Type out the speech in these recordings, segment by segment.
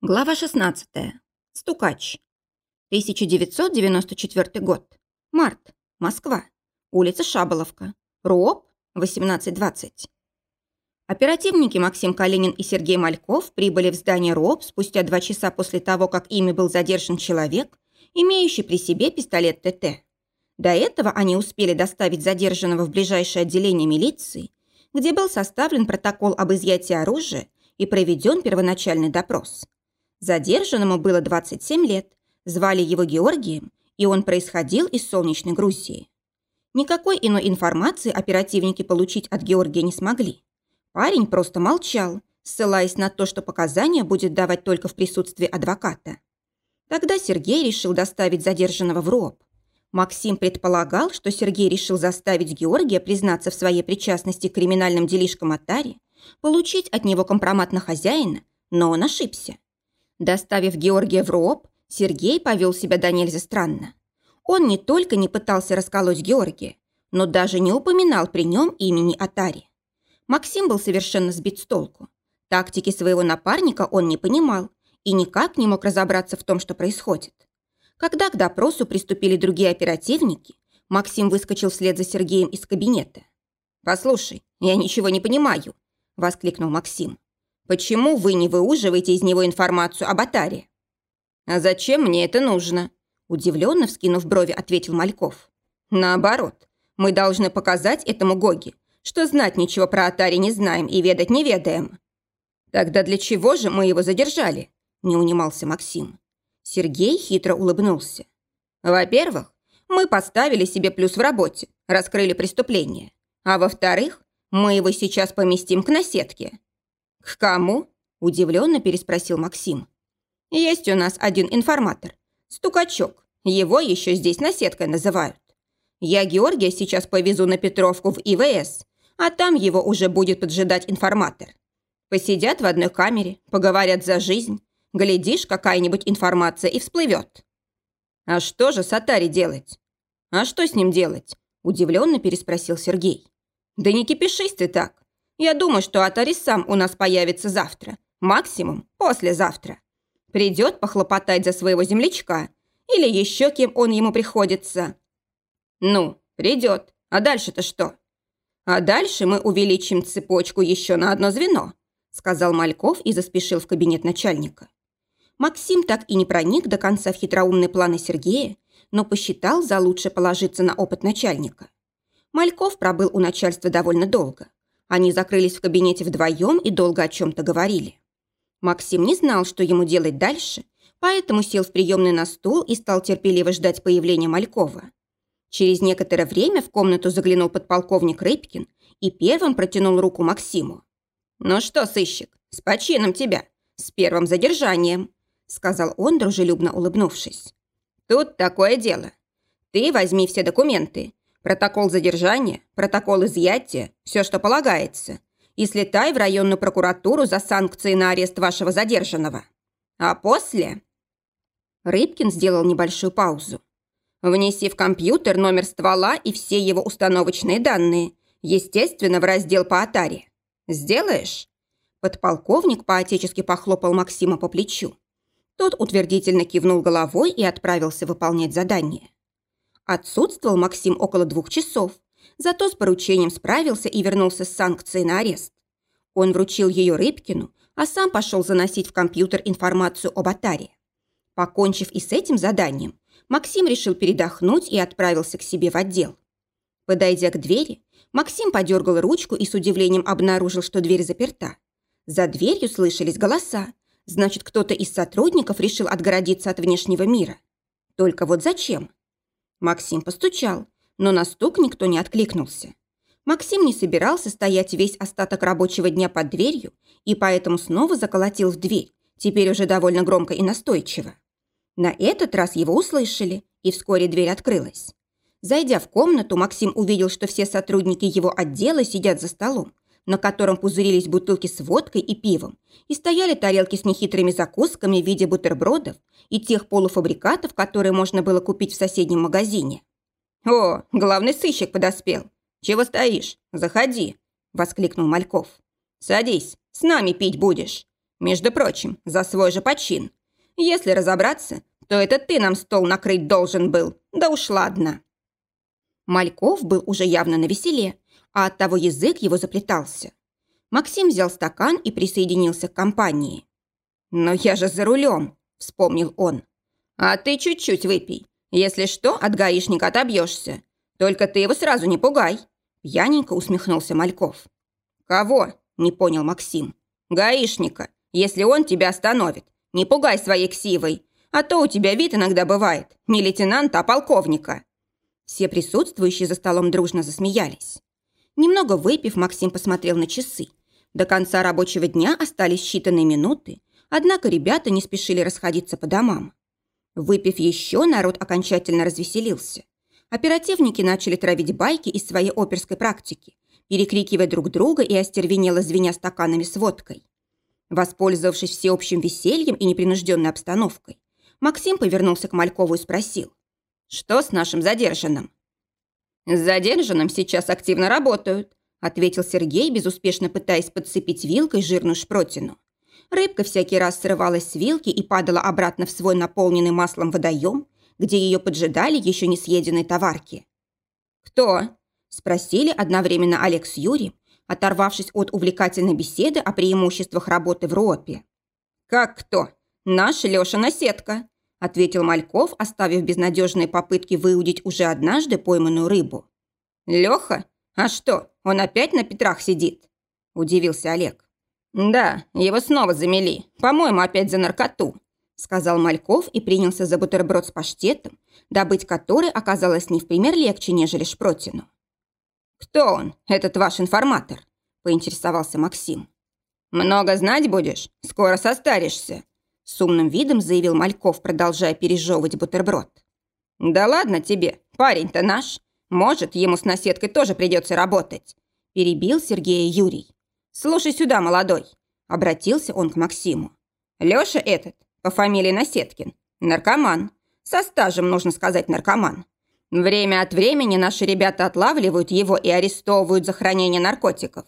Глава 16. Стукач. 1994 год. Март. Москва. Улица Шаболовка. РУОП 1820. Оперативники Максим Калинин и Сергей Мальков прибыли в здание РУОП спустя два часа после того, как ими был задержан человек, имеющий при себе пистолет ТТ. До этого они успели доставить задержанного в ближайшее отделение милиции, где был составлен протокол об изъятии оружия и проведен первоначальный допрос. Задержанному было 27 лет, звали его Георгием, и он происходил из солнечной Грузии. Никакой иной информации оперативники получить от Георгия не смогли. Парень просто молчал, ссылаясь на то, что показания будет давать только в присутствии адвоката. Тогда Сергей решил доставить задержанного в РОП. Максим предполагал, что Сергей решил заставить Георгия признаться в своей причастности к криминальным делишкам Атари, получить от него компромат на хозяина, но он ошибся. Доставив Георгия в РОП, Сергей повел себя до нельзя странно. Он не только не пытался расколоть Георгия, но даже не упоминал при нем имени Атари. Максим был совершенно сбит с толку. Тактики своего напарника он не понимал и никак не мог разобраться в том, что происходит. Когда к допросу приступили другие оперативники, Максим выскочил вслед за Сергеем из кабинета. «Послушай, я ничего не понимаю», – воскликнул Максим. Почему вы не выуживаете из него информацию об Атаре?» «А зачем мне это нужно?» Удивленно вскинув брови, ответил Мальков. «Наоборот, мы должны показать этому Гоги, что знать ничего про Атари не знаем и ведать не ведаем». «Тогда для чего же мы его задержали?» не унимался Максим. Сергей хитро улыбнулся. «Во-первых, мы поставили себе плюс в работе, раскрыли преступление. А во-вторых, мы его сейчас поместим к наседке. «К кому?» – удивленно переспросил Максим. «Есть у нас один информатор. Стукачок. Его еще здесь наседкой называют. Я Георгия сейчас повезу на Петровку в ИВС, а там его уже будет поджидать информатор. Посидят в одной камере, поговорят за жизнь. Глядишь, какая-нибудь информация и всплывет». «А что же с Атари делать?» «А что с ним делать?» – удивленно переспросил Сергей. «Да не кипишись ты так. Я думаю, что Атари сам у нас появится завтра. Максимум послезавтра. Придет похлопотать за своего землячка. Или еще кем он ему приходится. Ну, придет. А дальше-то что? А дальше мы увеличим цепочку еще на одно звено, сказал Мальков и заспешил в кабинет начальника. Максим так и не проник до конца в хитроумные планы Сергея, но посчитал за лучше положиться на опыт начальника. Мальков пробыл у начальства довольно долго. Они закрылись в кабинете вдвоем и долго о чем-то говорили. Максим не знал, что ему делать дальше, поэтому сел в приемный на стул и стал терпеливо ждать появления Малькова. Через некоторое время в комнату заглянул подполковник Рыбкин и первым протянул руку Максиму. «Ну что, сыщик, с почином тебя, с первым задержанием», сказал он, дружелюбно улыбнувшись. «Тут такое дело. Ты возьми все документы, Протокол задержания, протокол изъятия, все, что полагается. И слетай в районную прокуратуру за санкции на арест вашего задержанного. А после...» Рыбкин сделал небольшую паузу. «Внеси в компьютер номер ствола и все его установочные данные, естественно, в раздел по Атаре. Сделаешь?» Подполковник поотечески похлопал Максима по плечу. Тот утвердительно кивнул головой и отправился выполнять задание. Отсутствовал Максим около двух часов, зато с поручением справился и вернулся с санкцией на арест. Он вручил ее Рыбкину, а сам пошел заносить в компьютер информацию об Атаре. Покончив и с этим заданием, Максим решил передохнуть и отправился к себе в отдел. Подойдя к двери, Максим подергал ручку и с удивлением обнаружил, что дверь заперта. За дверью слышались голоса. Значит, кто-то из сотрудников решил отгородиться от внешнего мира. Только вот зачем? Максим постучал, но на стук никто не откликнулся. Максим не собирался стоять весь остаток рабочего дня под дверью и поэтому снова заколотил в дверь, теперь уже довольно громко и настойчиво. На этот раз его услышали, и вскоре дверь открылась. Зайдя в комнату, Максим увидел, что все сотрудники его отдела сидят за столом, на котором пузырились бутылки с водкой и пивом, и стояли тарелки с нехитрыми закусками в виде бутербродов и тех полуфабрикатов, которые можно было купить в соседнем магазине. «О, главный сыщик подоспел! Чего стоишь? Заходи!» – воскликнул Мальков. «Садись, с нами пить будешь!» Между прочим, за свой же почин. Если разобраться, то это ты нам стол накрыть должен был. Да уж ладно». Мальков был уже явно на веселе, а оттого язык его заплетался. Максим взял стакан и присоединился к компании. «Но я же за рулем», — вспомнил он. «А ты чуть-чуть выпей. Если что, от гаишника отобьешься. Только ты его сразу не пугай», — пьяненько усмехнулся Мальков. «Кого?» — не понял Максим. «Гаишника. Если он тебя остановит, не пугай своей ксивой, а то у тебя вид иногда бывает не лейтенанта, а полковника». Все присутствующие за столом дружно засмеялись. Немного выпив, Максим посмотрел на часы. До конца рабочего дня остались считанные минуты, однако ребята не спешили расходиться по домам. Выпив еще, народ окончательно развеселился. Оперативники начали травить байки из своей оперской практики, перекрикивая друг друга и остервенело звеня стаканами с водкой. Воспользовавшись всеобщим весельем и непринужденной обстановкой, Максим повернулся к Малькову и спросил. «Что с нашим задержанным?» «С задержанным сейчас активно работают», ответил Сергей, безуспешно пытаясь подцепить вилкой жирную шпротину. Рыбка всякий раз срывалась с вилки и падала обратно в свой наполненный маслом водоем, где ее поджидали еще не съеденные товарки. «Кто?» – спросили одновременно Олег с Юрием, оторвавшись от увлекательной беседы о преимуществах работы в РОПе. «Как кто? Наш Лешина сетка», – ответил Мальков, оставив безнадежные попытки выудить уже однажды пойманную рыбу. «Леха? А что, он опять на Петрах сидит?» – удивился Олег. «Да, его снова замели. По-моему, опять за наркоту», – сказал Мальков и принялся за бутерброд с паштетом, добыть который оказалось не в пример легче, нежели шпротину. «Кто он, этот ваш информатор?» – поинтересовался Максим. «Много знать будешь? Скоро состаришься», – с умным видом заявил Мальков, продолжая пережевывать бутерброд. «Да ладно тебе, парень-то наш. Может, ему с наседкой тоже придется работать», – перебил Сергея Юрий. «Слушай сюда, молодой», – обратился он к Максиму. «Лёша этот, по фамилии Наседкин, наркоман. Со стажем, нужно сказать, наркоман. Время от времени наши ребята отлавливают его и арестовывают за хранение наркотиков.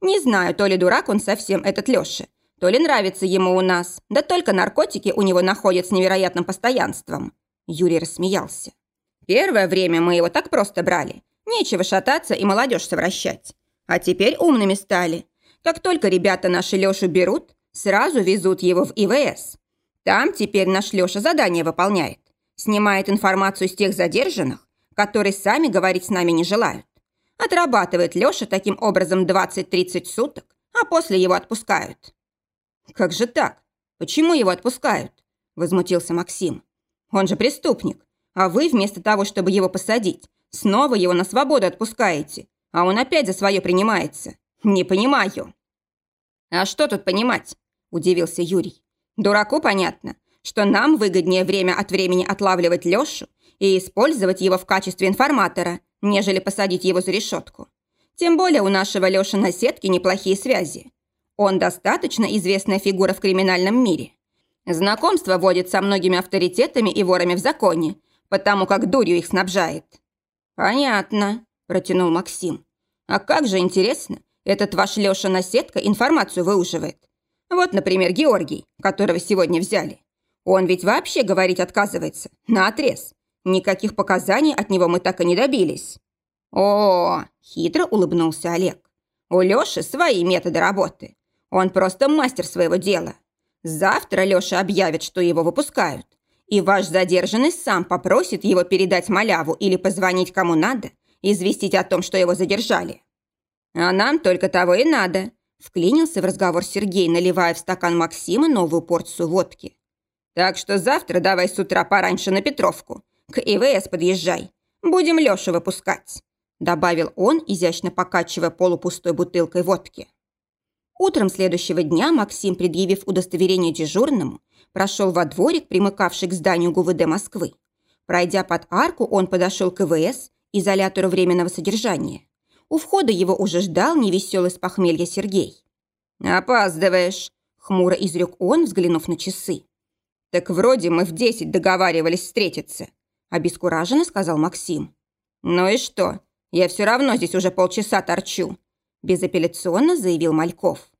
Не знаю, то ли дурак он совсем, этот Лёша, то ли нравится ему у нас, да только наркотики у него находят с невероятным постоянством». Юрий рассмеялся. «Первое время мы его так просто брали. Нечего шататься и молодежь совращать. А теперь умными стали. Как только ребята наши Лёшу берут, сразу везут его в ИВС. Там теперь наш Лёша задание выполняет. Снимает информацию с тех задержанных, которые сами говорить с нами не желают. Отрабатывает Лёша таким образом 20-30 суток, а после его отпускают. «Как же так? Почему его отпускают?» – возмутился Максим. «Он же преступник, а вы вместо того, чтобы его посадить, снова его на свободу отпускаете, а он опять за свое принимается. Не понимаю». «А что тут понимать?» – удивился Юрий. «Дураку понятно, что нам выгоднее время от времени отлавливать Лёшу и использовать его в качестве информатора, нежели посадить его за решетку. Тем более у нашего Лёши на сетке неплохие связи. Он достаточно известная фигура в криминальном мире. Знакомство водит со многими авторитетами и ворами в законе, потому как дурью их снабжает». «Понятно», – протянул Максим. «А как же интересно, этот ваш Лёша на сетка информацию выуживает. Вот, например, Георгий, которого сегодня взяли. Он ведь вообще говорить отказывается. На отрез. Никаких показаний от него мы так и не добились. О, хитро улыбнулся Олег. У Лёши свои методы работы. Он просто мастер своего дела. Завтра Лёша объявит, что его выпускают. И ваш задержанный сам попросит его передать маляву или позвонить кому надо, известить о том, что его задержали. А нам только того и надо. Вклинился в разговор Сергей, наливая в стакан Максима новую порцию водки. Так что завтра давай с утра пораньше на Петровку. К ИВС подъезжай. Будем Лёшу выпускать», – добавил он, изящно покачивая полупустой бутылкой водки. Утром следующего дня Максим, предъявив удостоверение дежурному, прошел во дворик, примыкавший к зданию ГУВД Москвы. Пройдя под арку, он подошел к ИВС, изолятору временного содержания. У входа его уже ждал невеселый с похмелья Сергей. «Опаздываешь», – хмуро изрек он, взглянув на часы. «Так вроде мы в десять договаривались встретиться», – обескураженно сказал Максим. «Ну и что? Я все равно здесь уже полчаса торчу», – безапелляционно заявил Мальков.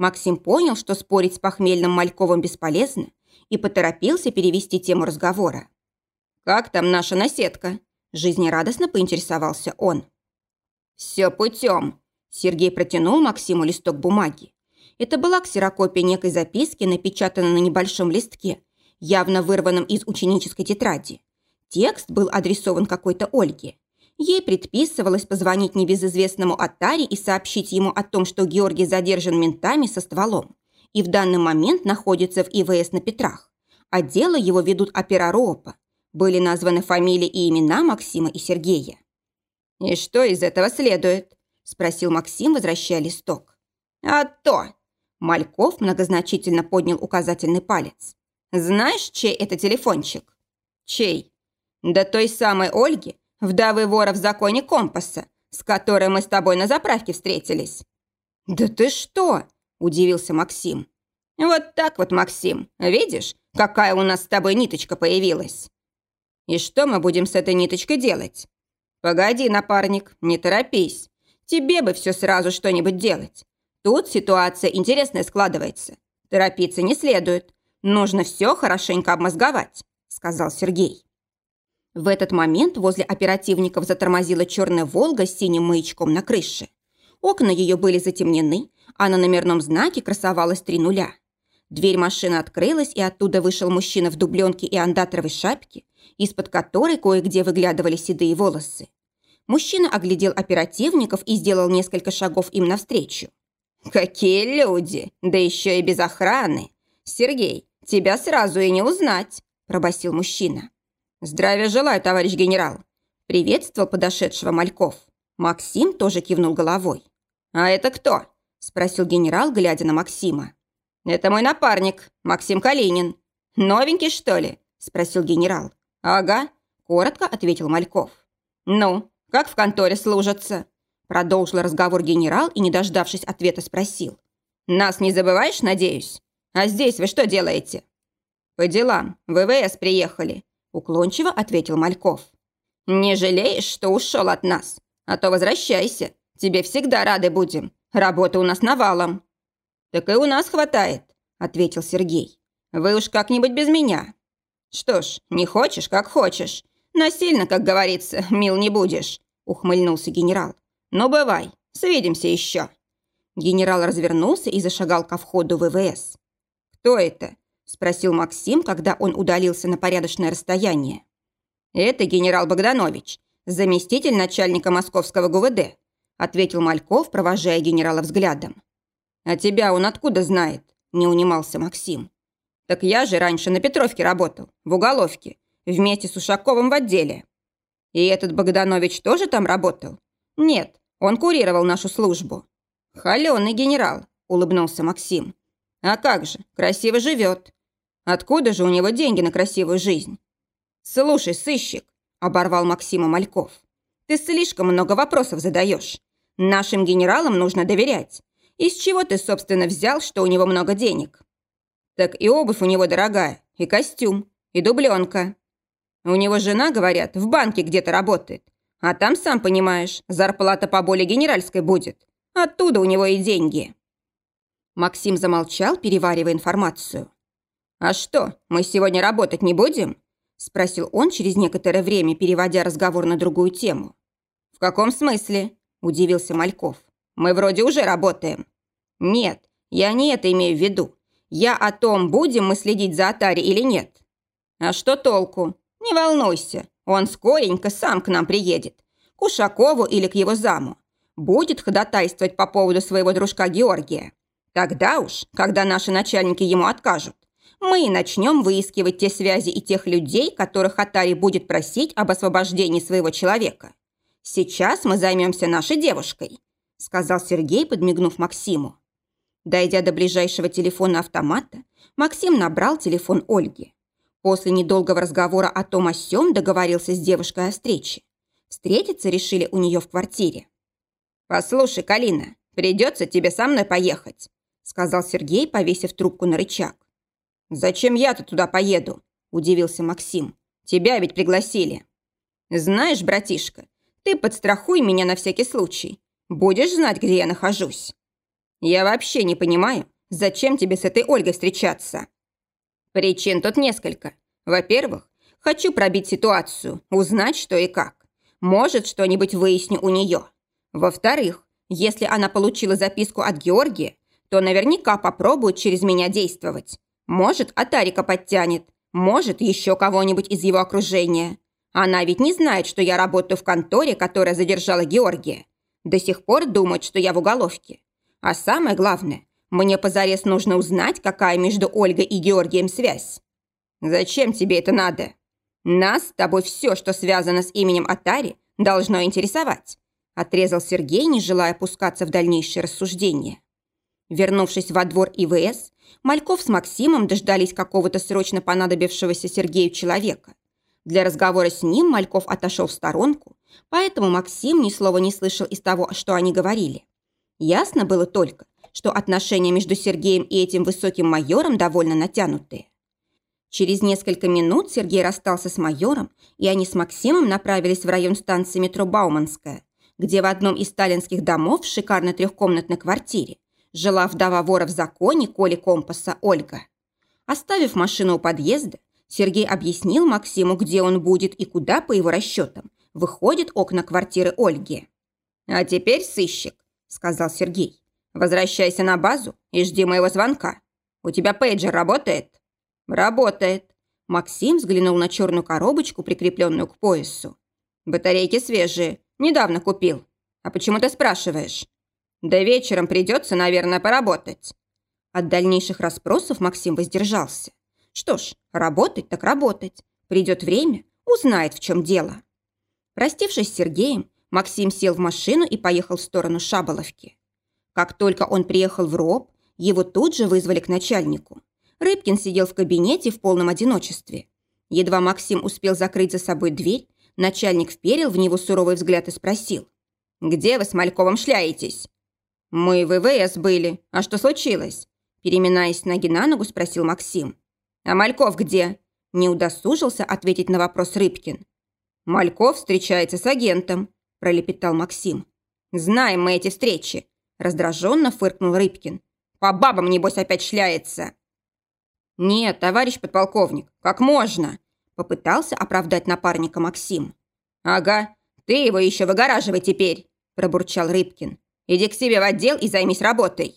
Максим понял, что спорить с похмельным Мальковым бесполезно, и поторопился перевести тему разговора. «Как там наша наседка?» – жизнерадостно поинтересовался он. «Все путем», – Сергей протянул Максиму листок бумаги. Это была ксерокопия некой записки, напечатанной на небольшом листке, явно вырванном из ученической тетради. Текст был адресован какой-то Ольге. Ей предписывалось позвонить небезызвестному Атаре и сообщить ему о том, что Георгий задержан ментами со стволом и в данный момент находится в ИВС на Петрах. А дело его ведут опера РОПа. Были названы фамилии и имена Максима и Сергея. «И что из этого следует?» – спросил Максим, возвращая листок. «А то!» – Мальков многозначительно поднял указательный палец. «Знаешь, чей это телефончик?» «Чей?» «Да той самой Ольги, вдовы вора в законе компаса, с которой мы с тобой на заправке встретились». «Да ты что?» – удивился Максим. «Вот так вот, Максим. Видишь, какая у нас с тобой ниточка появилась?» «И что мы будем с этой ниточкой делать?» «Погоди, напарник, не торопись. Тебе бы все сразу что-нибудь делать. Тут ситуация интересная складывается. Торопиться не следует. Нужно все хорошенько обмозговать», – сказал Сергей. В этот момент возле оперативников затормозила черная «Волга» с синим маячком на крыше. Окна ее были затемнены, а на номерном знаке красовалось три нуля. Дверь машины открылась, и оттуда вышел мужчина в дубленке и андаторовой шапке, из-под которой кое-где выглядывали седые волосы. Мужчина оглядел оперативников и сделал несколько шагов им навстречу. «Какие люди! Да еще и без охраны! Сергей, тебя сразу и не узнать!» – пробасил мужчина. «Здравия желаю, товарищ генерал!» – приветствовал подошедшего Мальков. Максим тоже кивнул головой. «А это кто?» – спросил генерал, глядя на Максима. «Это мой напарник, Максим Калинин. Новенький, что ли?» – спросил генерал. «Ага», – коротко ответил Мальков. «Ну, как в конторе служатся?» Продолжил разговор генерал и, не дождавшись ответа, спросил. «Нас не забываешь, надеюсь? А здесь вы что делаете?» «По делам. ВВС приехали. Уклончиво ответил Мальков. «Не жалеешь, что ушел от нас? А то возвращайся. Тебе всегда рады будем. Работа у нас навалом». «Так и у нас хватает», — ответил Сергей. «Вы уж как-нибудь без меня». «Что ж, не хочешь, как хочешь. Насильно, как говорится, мил не будешь», — ухмыльнулся генерал. «Ну, бывай, свидимся еще». Генерал развернулся и зашагал ко входу в ВВС. «Кто это?» Спросил Максим, когда он удалился на порядочное расстояние. «Это генерал Богданович, заместитель начальника московского ГУВД», ответил Мальков, провожая генерала взглядом. «А тебя он откуда знает?» – не унимался Максим. «Так я же раньше на Петровке работал, в уголовке, вместе с Ушаковым в отделе». «И этот Богданович тоже там работал?» «Нет, он курировал нашу службу». «Холеный генерал», – улыбнулся Максим. «А как же, красиво живет. Откуда же у него деньги на красивую жизнь? Слушай, сыщик, оборвал Максима Мальков. Ты слишком много вопросов задаешь. Нашим генералам нужно доверять. Из чего ты, собственно, взял, что у него много денег? Так и обувь у него дорогая, и костюм, и дубленка. У него жена, говорят, в банке где-то работает. А там, сам понимаешь, зарплата по более генеральской будет. Оттуда у него и деньги. Максим замолчал, переваривая информацию. «А что, мы сегодня работать не будем?» – спросил он через некоторое время, переводя разговор на другую тему. «В каком смысле?» – удивился Мальков. «Мы вроде уже работаем». «Нет, я не это имею в виду. Я о том, будем мы следить за Атари или нет». «А что толку? Не волнуйся, он скоренько сам к нам приедет. К Ушакову или к его заму. Будет ходатайствовать по поводу своего дружка Георгия. Тогда уж, когда наши начальники ему откажут, мы и начнем выискивать те связи и тех людей, которых Атари будет просить об освобождении своего человека. Сейчас мы займемся нашей девушкой», – сказал Сергей, подмигнув Максиму. Дойдя до ближайшего телефона автомата, Максим набрал телефон Ольги. После недолгого разговора о том о сём договорился с девушкой о встрече. Встретиться решили у нее в квартире. «Послушай, Калина, придется тебе со мной поехать», сказал Сергей, повесив трубку на рычаг. «Зачем я-то туда поеду?» – удивился Максим. «Тебя ведь пригласили». «Знаешь, братишка, ты подстрахуй меня на всякий случай. Будешь знать, где я нахожусь». Я вообще не понимаю, зачем тебе с этой Ольгой встречаться?» «Причин тут несколько. Во-первых, хочу пробить ситуацию, узнать, что и как. Может, что-нибудь выясню у нее. Во-вторых, если она получила записку от Георгия, то наверняка попробует через меня действовать. Может, Атарика подтянет, может, еще кого-нибудь из его окружения. Она ведь не знает, что я работаю в конторе, которая задержала Георгия. До сих пор думает, что я в уголовке. А самое главное, мне позарез нужно узнать, какая между Ольгой и Георгием связь. Зачем тебе это надо? Нас с тобой все, что связано с именем Атари, должно интересовать. Отрезал Сергей, не желая опускаться в дальнейшие рассуждения. Вернувшись во двор ИВС, Мальков с Максимом дождались какого-то срочно понадобившегося Сергею человека. Для разговора с ним Мальков отошел в сторонку, поэтому Максим ни слова не слышал из того, что они говорили. Ясно было только, что отношения между Сергеем и этим высоким майором довольно натянутые. Через несколько минут Сергей расстался с майором, и они с Максимом направились в район станции метро Бауманская, где в одном из сталинских домов в шикарной трехкомнатной квартире жила вдова вора в законе Коли Компаса Ольга. Оставив машину у подъезда, Сергей объяснил Максиму, где он будет и куда, по его расчетам, выходит окна квартиры Ольги. «А теперь, сыщик», — сказал Сергей, — «возвращайся на базу и жди моего звонка. У тебя пейджер работает?» «Работает». Максим взглянул на черную коробочку, прикрепленную к поясу. «Батарейки свежие. Недавно купил. А почему ты спрашиваешь?» «Да вечером придется, наверное, поработать». От дальнейших расспросов Максим воздержался. Что ж, работать так работать. Придет время, узнает, в чем дело. Простившись с Сергеем, Максим сел в машину и поехал в сторону Шаболовки. Как только он приехал в РОП, его тут же вызвали к начальнику. Рыбкин сидел в кабинете в полном одиночестве. Едва Максим успел закрыть за собой дверь, начальник вперил в него суровый взгляд и спросил. «Где вы с Мальковым шляетесь?» «Мы в ИВС были. А что случилось?» Переминаясь ноги на ногу, спросил Максим. «А Мальков где?» Не удосужился ответить на вопрос Рыбкин. «Мальков встречается с агентом», – пролепетал Максим. «Знаем мы эти встречи», – раздраженно фыркнул Рыбкин. «По бабам, небось, опять шляется». «Нет, товарищ подполковник, как можно?» – попытался оправдать напарника Максим. «Ага, ты его еще выгораживай теперь», – пробурчал Рыбкин. «Иди к себе в отдел и займись работой».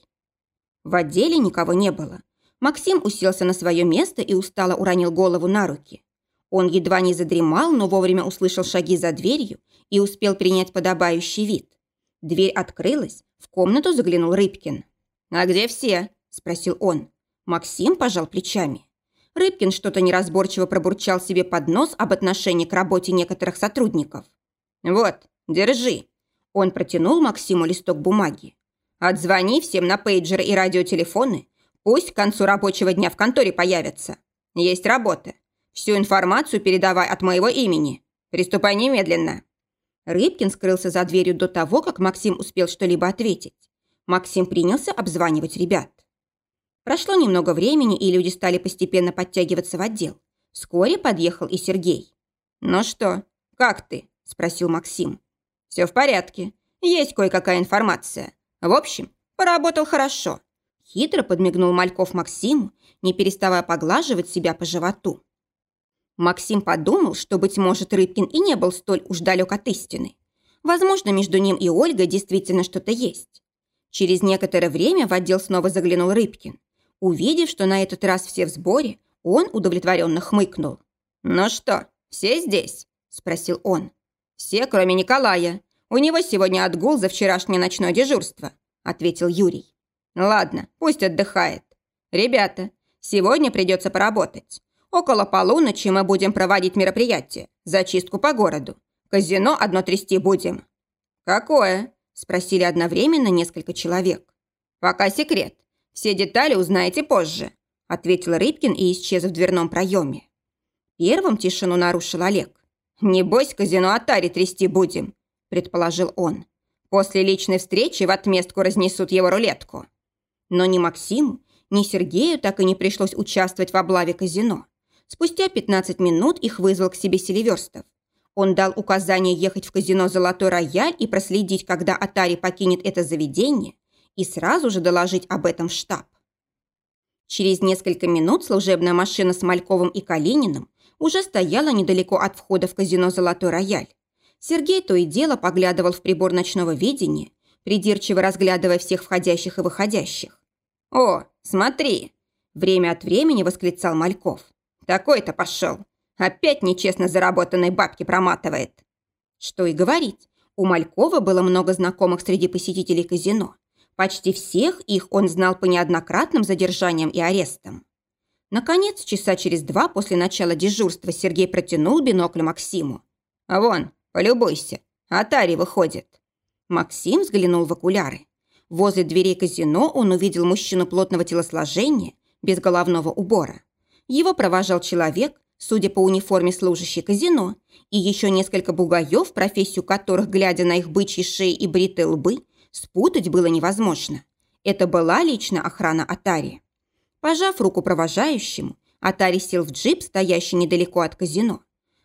В отделе никого не было. Максим уселся на свое место и устало уронил голову на руки. Он едва не задремал, но вовремя услышал шаги за дверью и успел принять подобающий вид. Дверь открылась, в комнату заглянул Рыбкин. «А где все?» – спросил он. Максим пожал плечами. Рыбкин что-то неразборчиво пробурчал себе под нос об отношении к работе некоторых сотрудников. «Вот, держи». Он протянул Максиму листок бумаги. «Отзвони всем на пейджеры и радиотелефоны Пусть к концу рабочего дня в конторе появятся. Есть работа. Всю информацию передавай от моего имени. Приступай немедленно». Рыбкин скрылся за дверью до того, как Максим успел что-либо ответить. Максим принялся обзванивать ребят. Прошло немного времени, и люди стали постепенно подтягиваться в отдел. Вскоре подъехал и Сергей. «Ну что, как ты?» – спросил Максим. «Все в порядке. Есть кое-какая информация. В общем, поработал хорошо. Хитро подмигнул Мальков Максиму, не переставая поглаживать себя по животу. Максим подумал, что, быть может, Рыбкин и не был столь уж далек от истины. Возможно, между ним и Ольгой действительно что-то есть. Через некоторое время в отдел снова заглянул Рыбкин. Увидев, что на этот раз все в сборе, он удовлетворенно хмыкнул. «Ну что, все здесь?» – спросил он. «Все, кроме Николая. У него сегодня отгул за вчерашнее ночное дежурство», – ответил Юрий. Ладно, пусть отдыхает. Ребята, сегодня придется поработать. Около полуночи мы будем проводить мероприятие, зачистку по городу. Казино одно трясти будем. Какое? Спросили одновременно несколько человек. Пока секрет. Все детали узнаете позже, ответил Рыбкин и исчез в дверном проеме. Первым тишину нарушил Олег. «Небось, казино Атари трясти будем», – предположил он. «После личной встречи в отместку разнесут его рулетку». Но ни Максиму, ни Сергею так и не пришлось участвовать в облаве казино. Спустя 15 минут их вызвал к себе Селиверстов. Он дал указание ехать в казино «Золотой рояль» и проследить, когда Атари покинет это заведение, и сразу же доложить об этом в штаб. Через несколько минут служебная машина с Мальковым и Калининым уже стояла недалеко от входа в казино «Золотой рояль». Сергей то и дело поглядывал в прибор ночного видения, придирчиво разглядывая всех входящих и выходящих. «О, смотри!» – время от времени восклицал Мальков. «Такой-то пошел! Опять нечестно заработанной бабки проматывает!» Что и говорить, у Малькова было много знакомых среди посетителей казино. Почти всех их он знал по неоднократным задержаниям и арестам. Наконец, часа через два после начала дежурства Сергей протянул бинокль Максиму. «Вон, полюбуйся, Атари выходит». Максим взглянул в окуляры. Возле дверей казино он увидел мужчину плотного телосложения, без головного убора. Его провожал человек, судя по униформе служащий казино, и еще несколько бугаев, профессию которых, глядя на их бычьи шеи и бритые лбы, спутать было невозможно. Это была лично охрана Атари. Пожав руку провожающему, Атари сел в джип, стоящий недалеко от казино.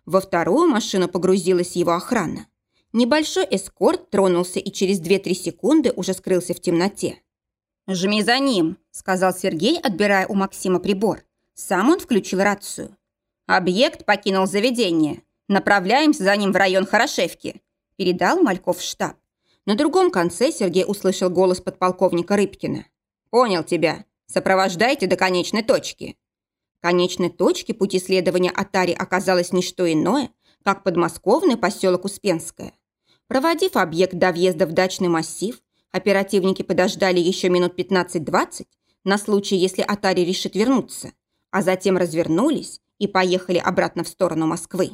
Во вторую машину погрузилась его охрана. Небольшой эскорт тронулся и через 2-3 секунды уже скрылся в темноте. «Жми за ним», – сказал Сергей, отбирая у Максима прибор. Сам он включил рацию. «Объект покинул заведение. Направляемся за ним в район Хорошевки», – передал Мальков в штаб. На другом конце Сергей услышал голос подполковника Рыбкина. «Понял тебя. Сопровождайте до конечной точки». Конечной точки пути следования Атари оказалось не что иное, как подмосковный поселок Успенское. Проводив объект до въезда в дачный массив, оперативники подождали еще минут 15-20 на случай, если Атари решит вернуться, а затем развернулись и поехали обратно в сторону Москвы.